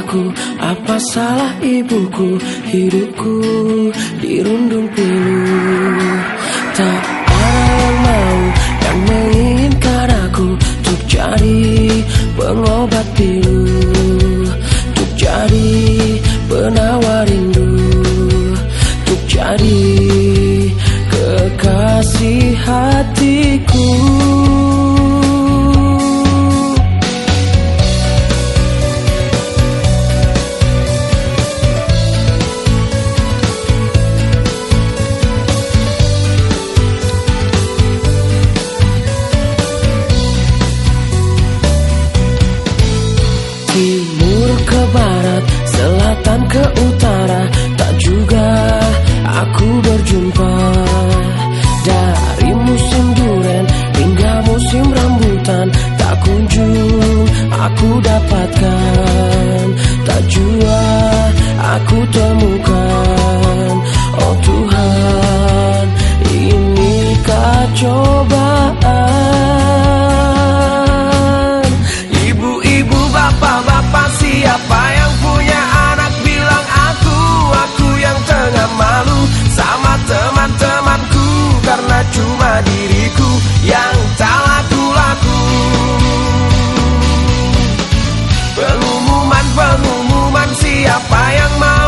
aku Apa salah ibuku? Hidupku dirundung pilu. Tak ada yang mau dan menginginkan aku Untuk jadi pengobat pilu. Untuk jadi penawar rindu timur ke barat, selatan ke utara, tak juga aku berjumpa dari musim Durian hingga musim rambutan, tak kunjung aku dapatkan, tak jua aku temukan. Oh Tuhan, ini kacau. cuman siapa yang mau?